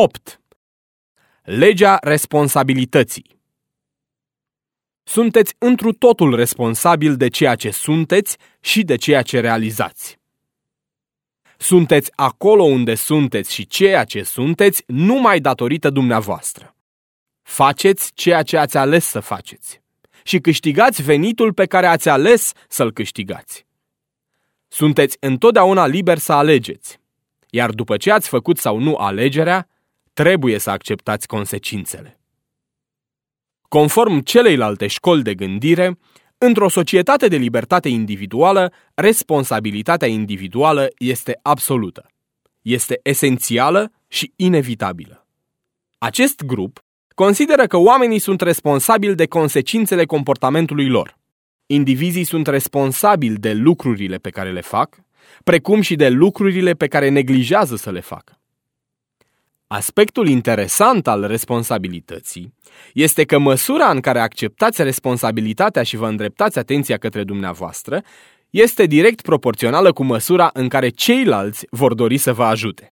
8. Legea responsabilității Sunteți întru totul responsabil de ceea ce sunteți și de ceea ce realizați. Sunteți acolo unde sunteți și ceea ce sunteți numai datorită dumneavoastră. Faceți ceea ce ați ales să faceți și câștigați venitul pe care ați ales să-l câștigați. Sunteți întotdeauna liberi să alegeți, iar după ce ați făcut sau nu alegerea, trebuie să acceptați consecințele. Conform celeilalte școli de gândire, într-o societate de libertate individuală, responsabilitatea individuală este absolută. Este esențială și inevitabilă. Acest grup consideră că oamenii sunt responsabili de consecințele comportamentului lor. Indivizii sunt responsabili de lucrurile pe care le fac, precum și de lucrurile pe care neglijează să le facă. Aspectul interesant al responsabilității este că măsura în care acceptați responsabilitatea și vă îndreptați atenția către dumneavoastră este direct proporțională cu măsura în care ceilalți vor dori să vă ajute.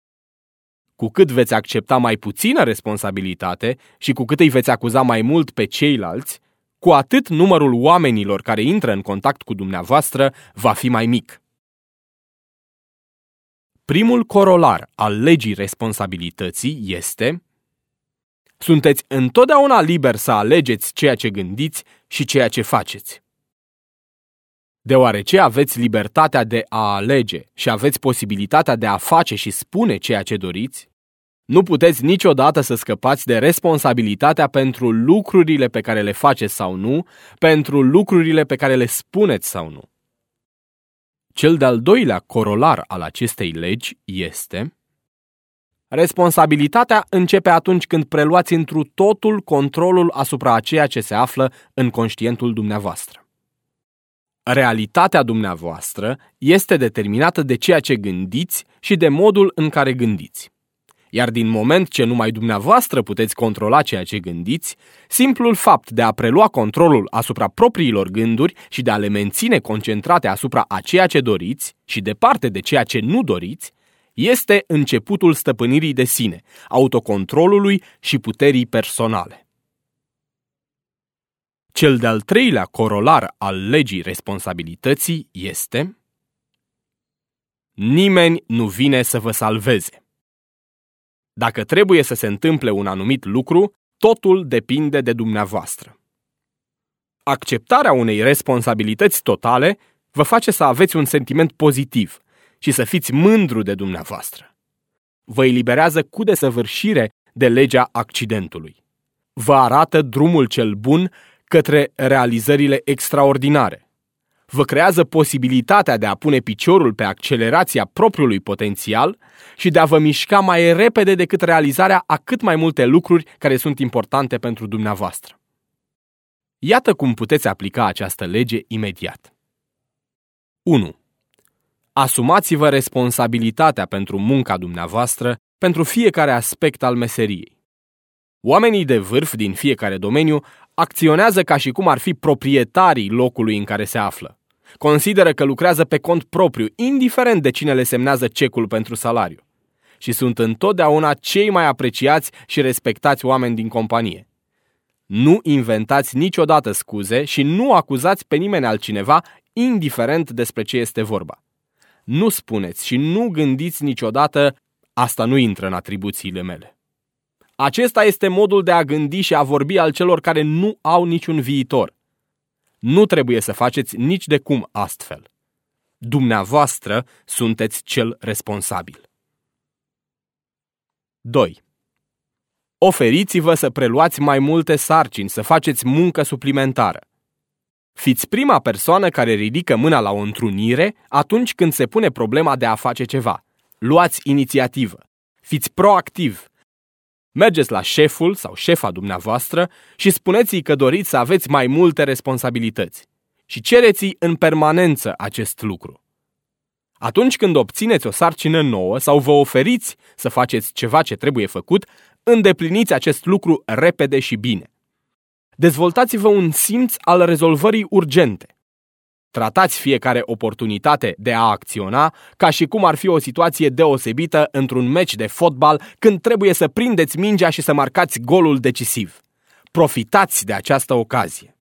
Cu cât veți accepta mai puțină responsabilitate și cu cât îi veți acuza mai mult pe ceilalți, cu atât numărul oamenilor care intră în contact cu dumneavoastră va fi mai mic. Primul corolar al legii responsabilității este sunteți întotdeauna liber să alegeți ceea ce gândiți și ceea ce faceți. Deoarece aveți libertatea de a alege și aveți posibilitatea de a face și spune ceea ce doriți, nu puteți niciodată să scăpați de responsabilitatea pentru lucrurile pe care le faceți sau nu, pentru lucrurile pe care le spuneți sau nu. Cel de-al doilea corolar al acestei legi este Responsabilitatea începe atunci când preluați întru totul controlul asupra a ceea ce se află în conștientul dumneavoastră. Realitatea dumneavoastră este determinată de ceea ce gândiți și de modul în care gândiți. Iar din moment ce numai dumneavoastră puteți controla ceea ce gândiți, simplul fapt de a prelua controlul asupra propriilor gânduri și de a le menține concentrate asupra a ceea ce doriți și departe de ceea ce nu doriți, este începutul stăpânirii de sine, autocontrolului și puterii personale. Cel de-al treilea corolar al legii responsabilității este Nimeni nu vine să vă salveze. Dacă trebuie să se întâmple un anumit lucru, totul depinde de dumneavoastră. Acceptarea unei responsabilități totale vă face să aveți un sentiment pozitiv și să fiți mândru de dumneavoastră. Vă eliberează cu desăvârșire de legea accidentului. Vă arată drumul cel bun către realizările extraordinare vă creează posibilitatea de a pune piciorul pe accelerația propriului potențial și de a vă mișca mai repede decât realizarea a cât mai multe lucruri care sunt importante pentru dumneavoastră. Iată cum puteți aplica această lege imediat. 1. Asumați-vă responsabilitatea pentru munca dumneavoastră, pentru fiecare aspect al meseriei. Oamenii de vârf din fiecare domeniu acționează ca și cum ar fi proprietarii locului în care se află. Consideră că lucrează pe cont propriu, indiferent de cine le semnează cecul pentru salariu. Și sunt întotdeauna cei mai apreciați și respectați oameni din companie. Nu inventați niciodată scuze și nu acuzați pe nimeni altcineva, indiferent despre ce este vorba. Nu spuneți și nu gândiți niciodată, asta nu intră în atribuțiile mele. Acesta este modul de a gândi și a vorbi al celor care nu au niciun viitor. Nu trebuie să faceți nici de cum astfel. Dumneavoastră sunteți cel responsabil. 2. Oferiți-vă să preluați mai multe sarcini, să faceți muncă suplimentară. Fiți prima persoană care ridică mâna la o întrunire atunci când se pune problema de a face ceva. Luați inițiativă. Fiți proactiv. Mergeți la șeful sau șefa dumneavoastră și spuneți-i că doriți să aveți mai multe responsabilități și cereți în permanență acest lucru. Atunci când obțineți o sarcină nouă sau vă oferiți să faceți ceva ce trebuie făcut, îndepliniți acest lucru repede și bine. Dezvoltați-vă un simț al rezolvării urgente. Tratați fiecare oportunitate de a acționa ca și cum ar fi o situație deosebită într-un meci de fotbal când trebuie să prindeți mingea și să marcați golul decisiv. Profitați de această ocazie.